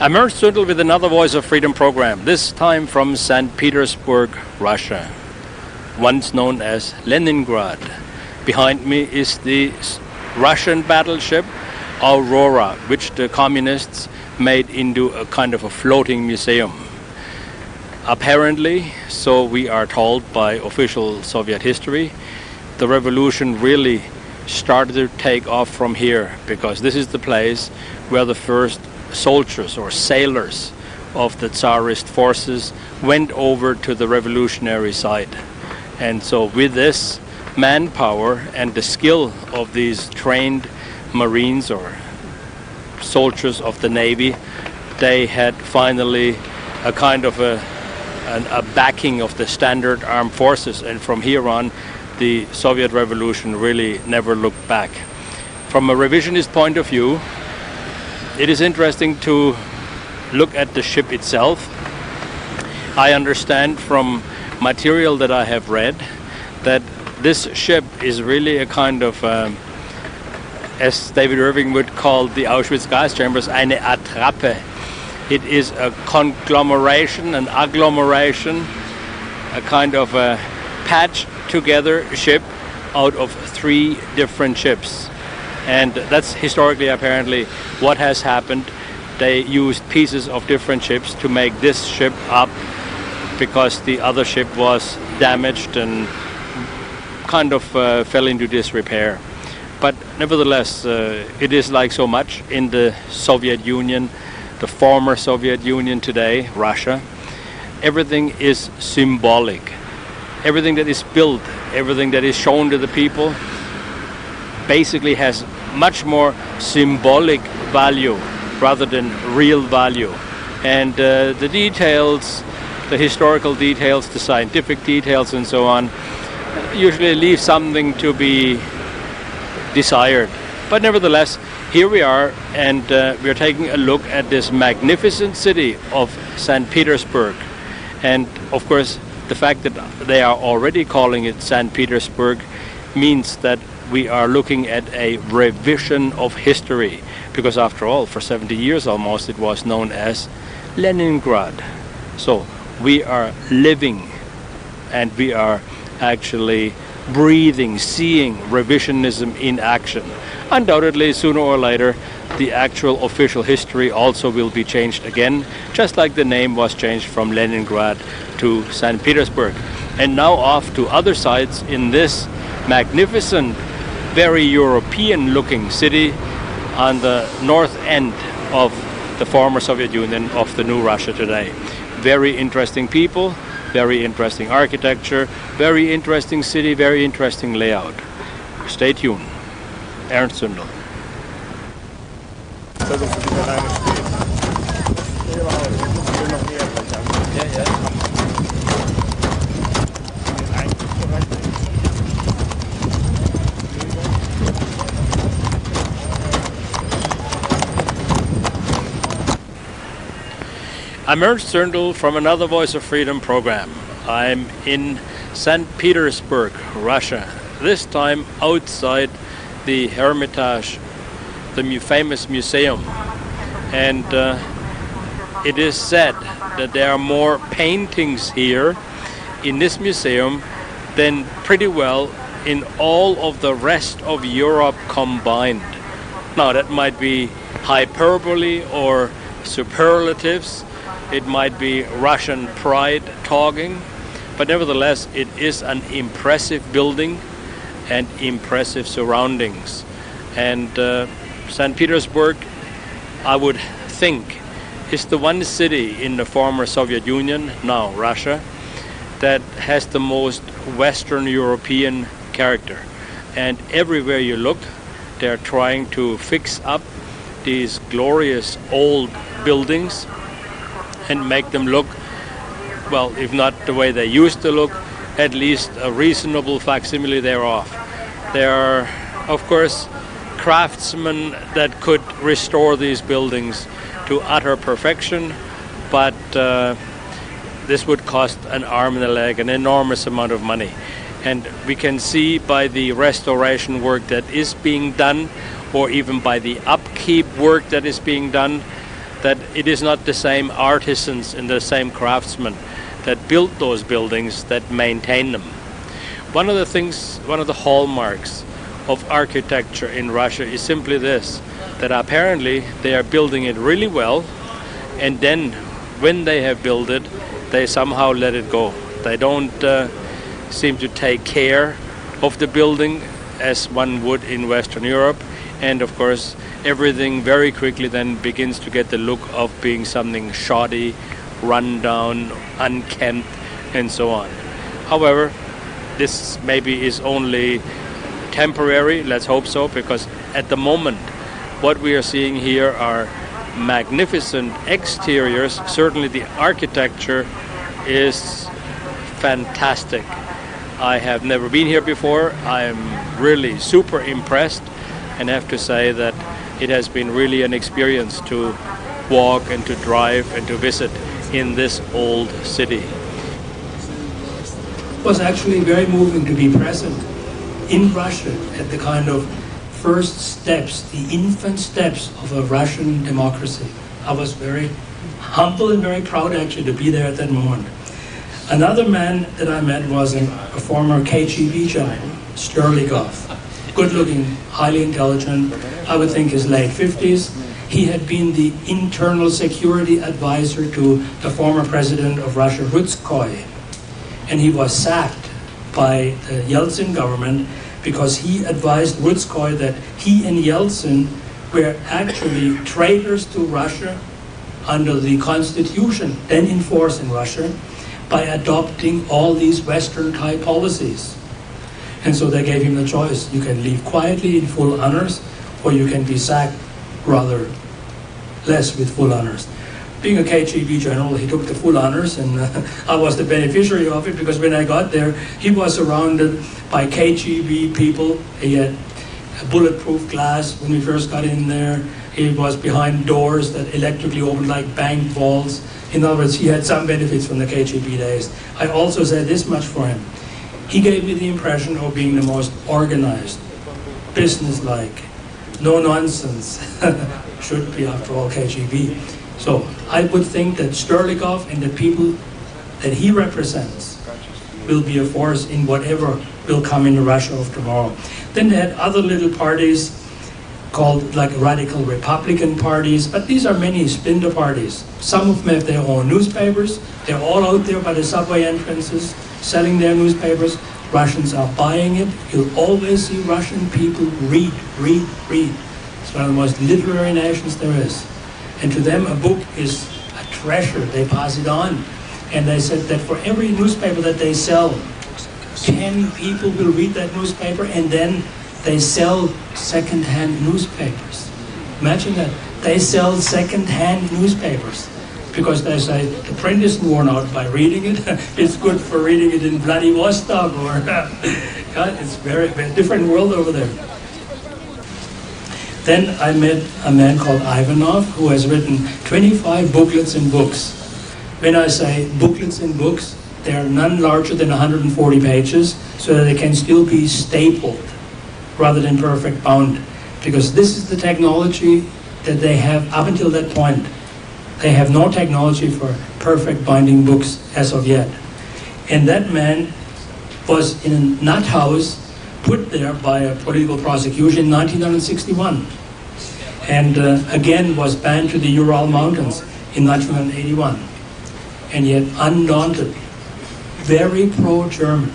I'm Ernst Zündel with another Voice of Freedom program, this time from St. Petersburg, Russia, once known as Leningrad. Behind me is the Russian battleship Aurora, which the communists made into a kind of a floating museum. Apparently, so we are told by official Soviet history, the revolution really started to take off from here because this is the place where the first soldiers or sailors of the Tsarist forces went over to the revolutionary side. And so, with this manpower and the skill of these trained Marines or soldiers of the Navy, they had finally a kind of a, an, a backing of the standard armed forces. And from here on, the Soviet Revolution really never looked back. From a revisionist point of view, it is interesting to look at the ship itself. I understand from material that I have read that this ship is really a kind of, um, as David Irving would call the Auschwitz gas chambers, eine Attrappe. It is a conglomeration, an agglomeration, a kind of a patched together ship out of three different ships. And that's historically apparently what has happened. They used pieces of different ships to make this ship up because the other ship was damaged and kind of uh, fell into disrepair. But nevertheless, uh, it is like so much in the Soviet Union, the former Soviet Union today, Russia. Everything is symbolic. Everything that is built, everything that is shown to the people, basically has much more symbolic value rather than real value. And uh, the details, the historical details, the scientific details, and so on, usually leave something to be desired. But nevertheless, here we are, and uh, we're taking a look at this magnificent city of St. Petersburg. And of course, the fact that they are already calling it St. Petersburg means that we are looking at a revision of history because after all for 70 years almost it was known as Leningrad so we are living and we are actually breathing seeing revisionism in action undoubtedly sooner or later the actual official history also will be changed again just like the name was changed from Leningrad to St. Petersburg and now off to other sites in this magnificent very European looking city on the north end of the former Soviet Union of the new Russia today. Very interesting people, very interesting architecture, very interesting city, very interesting layout. Stay tuned. Ernst Zündel. I'm Ernst Zündel from another Voice of Freedom program. I'm in St. Petersburg, Russia, this time outside the Hermitage, the famous museum. And uh, it is said that there are more paintings here in this museum than pretty well in all of the rest of Europe combined. Now, that might be hyperbole or superlatives it might be Russian pride talking, but nevertheless, it is an impressive building and impressive surroundings. And uh, St. Petersburg, I would think, is the one city in the former Soviet Union, now Russia, that has the most Western European character. And everywhere you look, they're trying to fix up these glorious old buildings and make them look, well, if not the way they used to look, at least a reasonable facsimile thereof. There are, of course, craftsmen that could restore these buildings to utter perfection, but uh, this would cost an arm and a leg, an enormous amount of money. And we can see by the restoration work that is being done, or even by the upkeep work that is being done, that it is not the same artisans and the same craftsmen that built those buildings that maintain them. One of the things, one of the hallmarks of architecture in Russia is simply this that apparently they are building it really well, and then when they have built it, they somehow let it go. They don't uh, seem to take care of the building as one would in Western Europe, and of course, everything very quickly then begins to get the look of being something shoddy, run down, unkempt, and so on. However, this maybe is only temporary, let's hope so, because at the moment, what we are seeing here are magnificent exteriors. Certainly, the architecture is fantastic. I have never been here before. I am really super impressed and have to say that it has been really an experience to walk and to drive and to visit in this old city. It was actually very moving to be present in Russia at the kind of first steps, the infant steps of a Russian democracy. I was very humble and very proud actually to be there at that moment. Another man that I met was a, former KGB general, Sterligov. Good looking, highly intelligent, I would think his late 50s. He had been the internal security advisor to the former president of Russia, Rutskoy. And he was sacked by the Yeltsin government because he advised Rutskoy that he and Yeltsin were actually traitors to Russia under the constitution then in force in Russia by adopting all these Western type policies. And so they gave him the choice. You can leave quietly in full honors, or you can be sacked rather less with full honors. Being a KGB general, he took the full honors, and uh, I was the beneficiary of it because when I got there, he was surrounded by KGB people. He had bulletproof glass when we first got in there. He was behind doors that electrically opened like bank vaults. In other words, he had some benefits from the KGB days. I also said this much for him. He gave me the impression of being the most organized, businesslike, no nonsense. Should be, after all, KGB. So I would think that Sterligov and the people that he represents will be a force in whatever will come in the Russia of tomorrow. Then they had other little parties called like radical Republican parties, but these are many splinter parties. Some of them have their own newspapers. They're all out there by the subway entrances selling their newspapers. Russians are buying it. You'll always see Russian people read, read, read. It's one of the most literary nations there is. And to them, a book is a treasure. They pass it on. And they said that for every newspaper that they sell, 10 people will read that newspaper and then they sell second-hand newspapers. Imagine that. They sell second-hand newspapers because they say the print isn't worn out by reading it. it's good for reading it in Vladivostok or yeah, it's very, very different world over there. Then I met a man called Ivanov who has written 25 booklets and books. When I say booklets and books, they are none larger than 140 pages so that they can still be stapled rather than perfect bound. Because this is the technology that they have up until that point. They have no technology for perfect binding books as of yet. And that man was in a nut house put there by a political prosecution in 1961. And uh, again was banned to the Ural Mountains in 1981. And yet undaunted, very pro-German.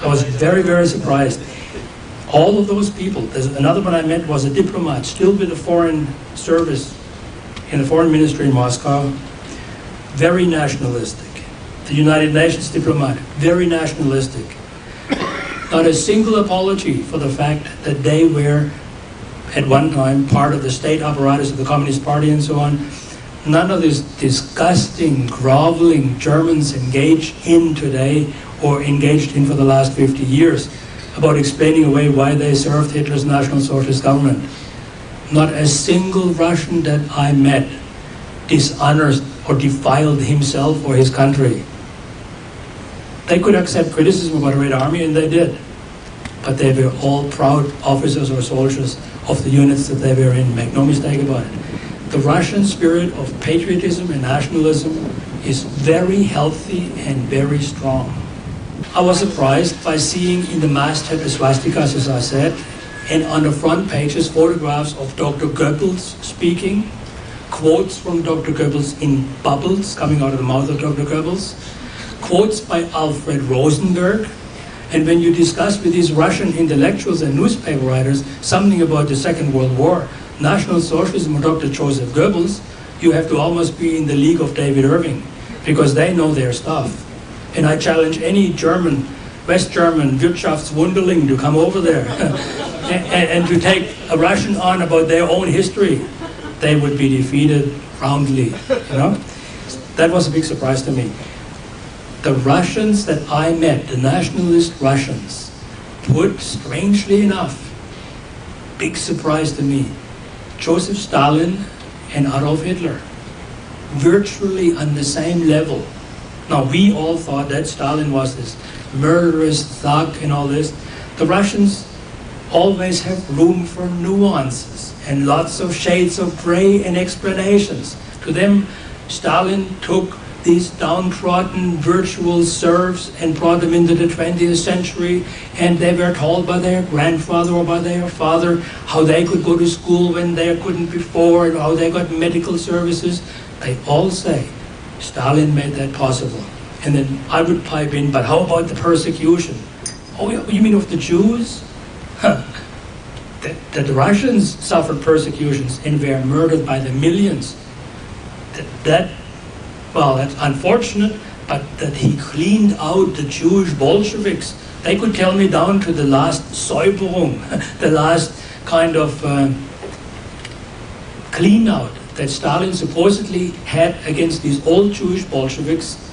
I was very, very surprised. All of those people, another one I met was a diplomat, still with the foreign service in the foreign ministry in Moscow, very nationalistic. The United Nations diplomat, very nationalistic. Not a single apology for the fact that they were at one time part of the state apparatus of the Communist Party and so on. None of this disgusting, groveling Germans engaged in today or engaged in for the last 50 years about explaining away why they served Hitler's National Socialist government. Not a single Russian that I met dishonored or defiled himself or his country. They could accept criticism about the Red Army, and they did. But they were all proud officers or soldiers of the units that they were in. Make no mistake about it. the Russian spirit of patriotism and nationalism is very healthy and very strong. I was surprised by seeing in the masthead the swastikas, as I said, and on the front pages photographs of Dr. Goebbels speaking, quotes from Dr. Goebbels in bubbles coming out of the mouth of Dr. Goebbels, quotes by Alfred Rosenberg, and when you discuss with these Russian intellectuals and newspaper writers something about the Second World War, National Socialism, or Dr. Joseph Goebbels, you have to almost be in the league of David Irving because they know their stuff. And I challenge any German, West German Wirtschaftswunderling to come over there and, and, to take a Russian on about their own history. They would be defeated roundly, you know? That was a big surprise to me. The Russians that I met, the nationalist Russians, put, strangely enough, big surprise to me, Joseph Stalin and Adolf Hitler, virtually on the same level. Now, we all thought that Stalin was this murderous thug and all this. The Russians always have room for nuances and lots of shades of gray and explanations. To them, Stalin took these downtrodden virtual serfs and brought them into the 20th century and they were told by their grandfather or by their father how they could go to school when they couldn't before and how they got medical services. They all say Stalin made that possible. And then I would pipe in, but how about the persecution? Oh, you mean of the Jews? Huh. That, the Russians suffered persecutions and were murdered by the millions. That, that well, that's unfortunate, but that he cleaned out the Jewish Bolsheviks. They could tell me down to the last Säuberung, the last kind of uh, clean out that Stalin supposedly had against these old Jewish Bolsheviks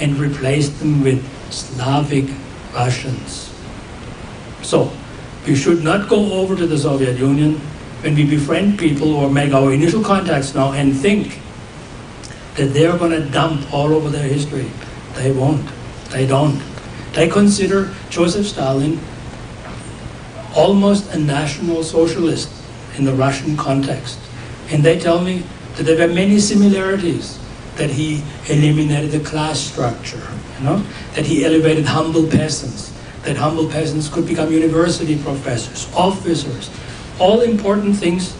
and replaced them with Slavic Russians. So, we should not go over to the Soviet Union when we befriend people or make our initial contacts now and think that they're going to dump all over their history. They won't. They don't. They consider Joseph Stalin almost a national socialist in the Russian context. And they tell me that there were many similarities, that he eliminated the class structure, you know, that he elevated humble peasants, that humble peasants could become university professors, officers, all important things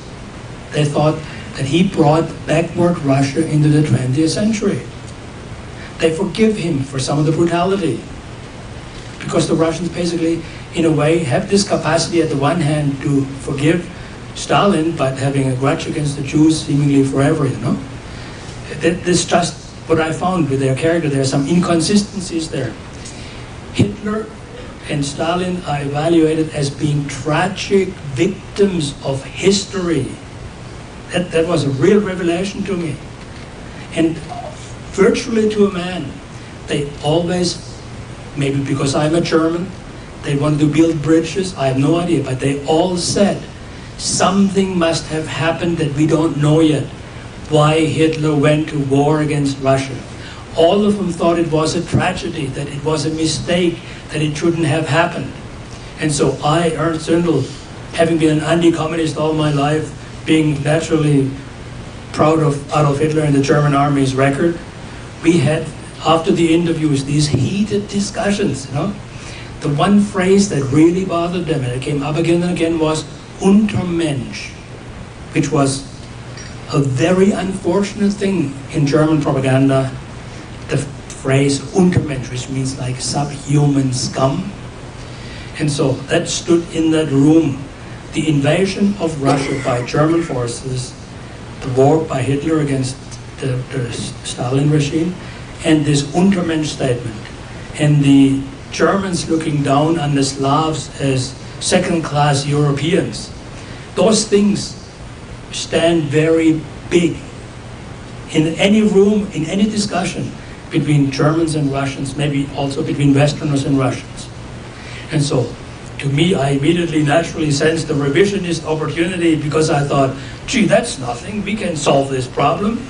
they thought that he brought backward Russia into the 20th century. They forgive him for some of the brutality. Because the Russians basically, in a way, have this capacity at the one hand to forgive Stalin, but having a grudge against the Jews seemingly forever, you know? That, this just what I found with their character. There are some inconsistencies there. Hitler and Stalin are evaluated as being tragic victims of history that, that was a real revelation to me. And virtually to a man, they always, maybe because I'm a German, they wanted to build bridges, I have no idea, but they all said, something must have happened that we don't know yet. Why Hitler went to war against Russia. All of them thought it was a tragedy, that it was a mistake, that it shouldn't have happened. And so I, Ernst Zündel, having been an anti-communist all my life, being naturally proud of Adolf Hitler and the German army's record, we had, after the interviews, these heated discussions, you know. The one phrase that really bothered them, and it came up again and again, was Untermensch, which was a very unfortunate thing in German propaganda, the phrase Untermensch, which means like subhuman scum. And so that stood in that room the invasion of Russia by German forces, the war by Hitler against the, the Stalin regime, and this Untermensch statement, and the Germans looking down on the Slavs as second-class Europeans. Those things stand very big in any room, in any discussion between Germans and Russians, maybe also between Westerners and Russians. And so to me, I immediately naturally sensed the revisionist opportunity because I thought, gee, that's nothing. We can solve this problem.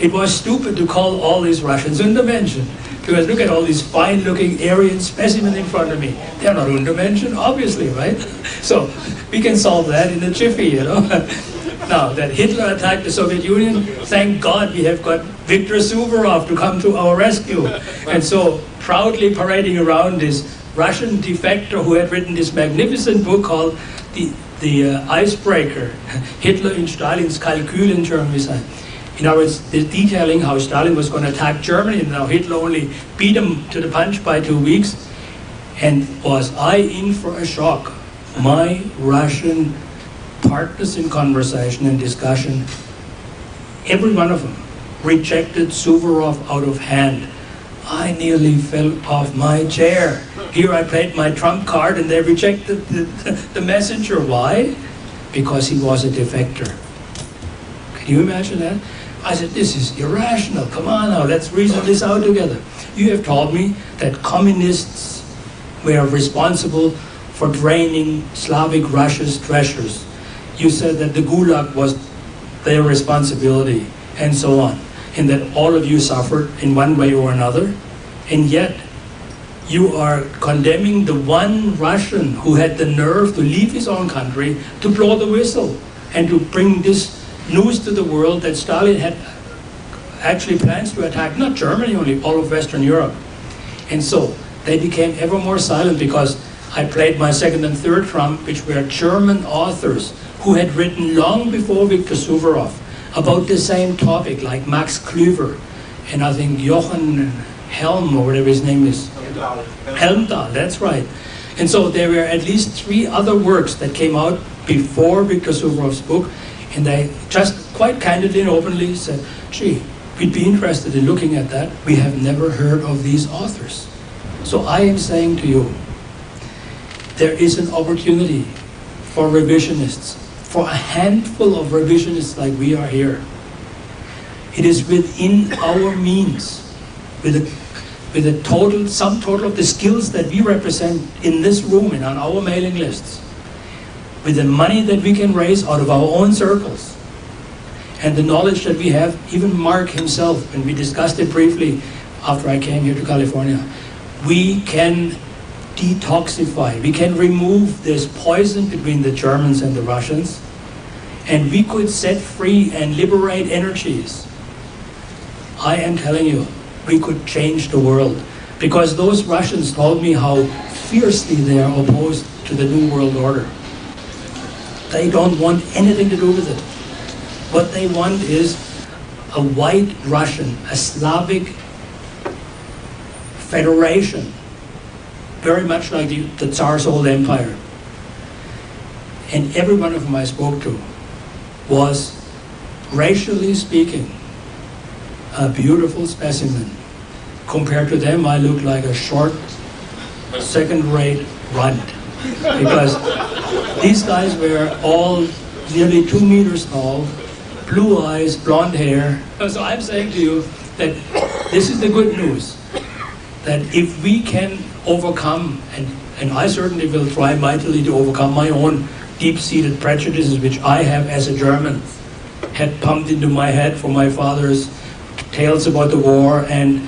It was stupid to call all these Russians Untermenschen. Because look at all these fine-looking Aryan specimens in front of me. They're not Untermenschen, obviously, right? So we can solve that in a jiffy, you know. Now, that Hitler attacked the Soviet Union, thank God we have got Viktor Suvorov to come to our rescue. And so, proudly parading around this Russian defector who had written this magnificent book called The, the uh, Icebreaker, Hitler in Stalin's Kalkül in German. In other words, detailing how Stalin was going to attack Germany, and now Hitler only beat him to the punch by two weeks. And was I in for a shock? My Russian partners in conversation and discussion, every one of them rejected Suvorov out of hand. I nearly fell off my chair. Here I played my trump card and they rejected the, the, the messenger. Why? Because he was a defector. Can you imagine that? I said, this is irrational. Come on now, let's reason this out together. You have told me that communists were responsible for draining Slavic Russia's treasures. You said that the Gulag was their responsibility, and so on, and that all of you suffered in one way or another, and yet you are condemning the one Russian who had the nerve to leave his own country to blow the whistle and to bring this news to the world that Stalin had actually plans to attack not Germany only, all of Western Europe. And so they became ever more silent because I played my second and third trump, which were German authors who had written long before Viktor Suvorov about the same topic, like Max Klüver and I think Jochen Helm or whatever his name is. Helmdahl, that's right. And so there were at least three other works that came out before Viktor Suvorov's book, and they just quite candidly and openly said, gee, we'd be interested in looking at that. We have never heard of these authors. So I am saying to you, there is an opportunity for revisionists, for a handful of revisionists like we are here. It is within our means, with a, with a total, sum total of the skills that we represent in this room and on our mailing lists, with the money that we can raise out of our own circles, and the knowledge that we have, even Mark himself, when we discussed it briefly after I came here to California, we can detoxify. We can remove this poison between the Germans and the Russians, and we could set free and liberate energies. I am telling you, we could change the world. Because those Russians told me how fiercely they are opposed to the New World Order. They don't want anything to do with it. What they want is a white Russian, a Slavic federation, very much like the, the Tsar's old empire. And every one of them I spoke to was, racially speaking, a beautiful specimen. Compared to them, I look like a short, second-rate runt. Because these guys were all nearly two meters tall, blue eyes, blonde hair. So I'm saying to you that this is the good news. That if we can overcome, and, and I certainly will try mightily to overcome my own deep-seated prejudices, which I have as a German, had pumped into my head from my father's tales about the war and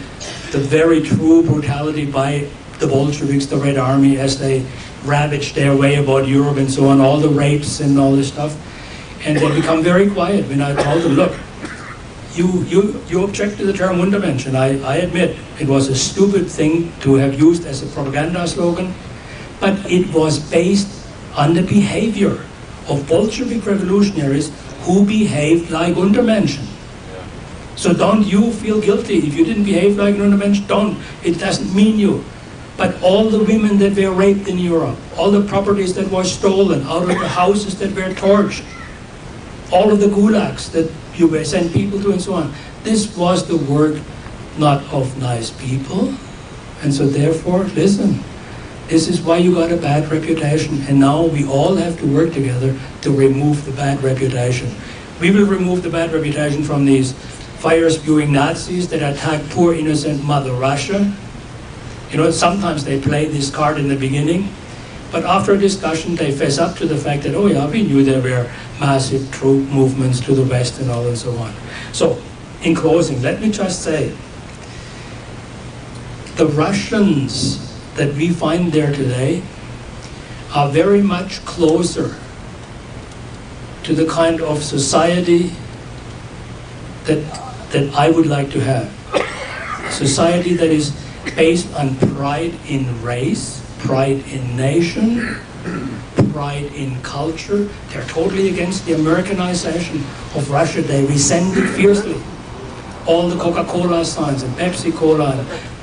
the very true brutality by the Bolsheviks, the Red Army, as they ravaged their way about Europe and so on, all the rapes and all this stuff. And they become very quiet when I told them, look, you, you, you object to the term and I, I admit it was a stupid thing to have used as a propaganda slogan, but it was based on the behavior of Bolshevik revolutionaries who behaved like Untermenschen. So don't you feel guilty if you didn't behave like an Untermensch? Don't. It doesn't mean you. But all the women that were raped in Europe, all the properties that were stolen out of the houses that were torched, all of the gulags that you were sent people to and so on, this was the work not of nice people. And so therefore, listen, this is why you got a bad reputation. And now we all have to work together to remove the bad reputation. We will remove the bad reputation from these fire-spewing Nazis that attack poor innocent Mother Russia. You know, sometimes they play this card in the beginning, but after a discussion they fess up to the fact that, oh yeah, we knew there were massive troop movements to the west and all and so on. So, in closing, let me just say, the Russians that we find there today are very much closer to to the kind of society that, that I would like to have. A society that is based on pride in race, pride in nation, pride in culture. They're totally against the Americanization of Russia. They resent it fiercely. All the Coca-Cola signs and Pepsi-Cola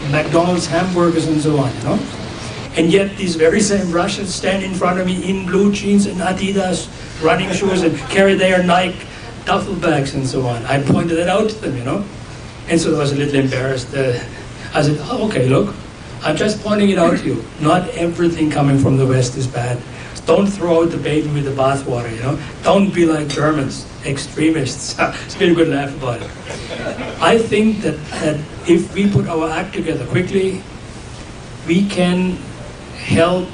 and McDonald's hamburgers and so on, you know? And yet these very same Russians stand in front of me in blue jeans and Adidas running shoes and carry their Nike duffel bags and so on. I pointed it out to them, you know? And so I was a little embarrassed. Uh, I said, oh, okay, look, I'm just pointing it out to you. Not everything coming from the West is bad. Don't throw out the baby with the bathwater, you know? Don't be like Germans, extremists. it's been a good laugh about it. I think that, that if we put our act together quickly, we can help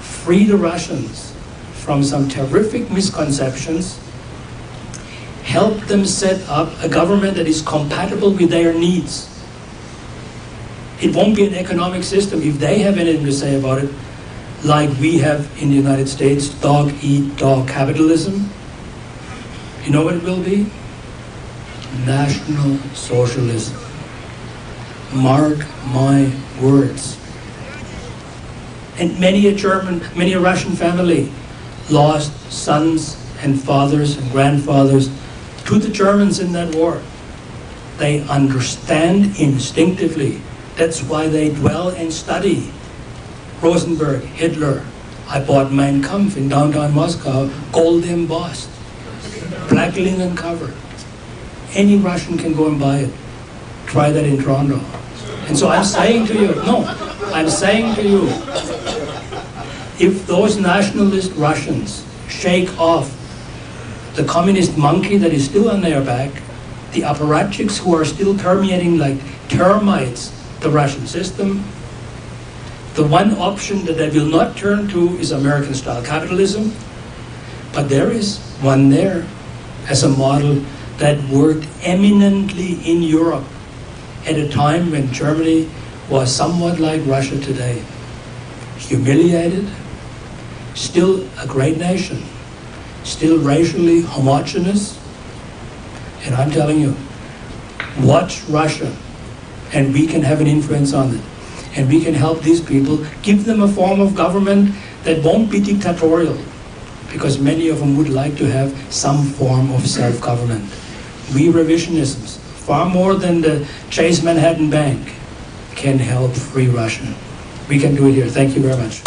free the Russians from some terrific misconceptions, help them set up a government that is compatible with their needs. It won't be an economic system if they have anything to say about it, like we have in the United States, dog eat dog capitalism. You know what it will be? National Socialism. Mark my words. And many a German, many a Russian family lost sons and fathers and grandfathers to the Germans in that war. They understand instinctively. That's why they dwell and study. Rosenberg, Hitler. I bought Mein Kampf in downtown Moscow, gold embossed, black linen cover. Any Russian can go and buy it. Try that in Toronto. And so I'm saying to you, no, I'm saying to you, if those nationalist Russians shake off the communist monkey that is still on their back, the apparatchiks who are still permeating like termites the Russian system, the one option that they will not turn to is American style capitalism, but there is one there as a model that worked eminently in Europe at a time when Germany was somewhat like Russia today. Humiliated, still a great nation, still racially homogenous. And I'm telling you, watch Russia, and we can have an influence on it. And we can help these people, give them a form of government that won't be dictatorial, because many of them would like to have some form of self-government. We revisionists, far more than the Chase Manhattan Bank, can help free Russia. We can do it here. Thank you very much.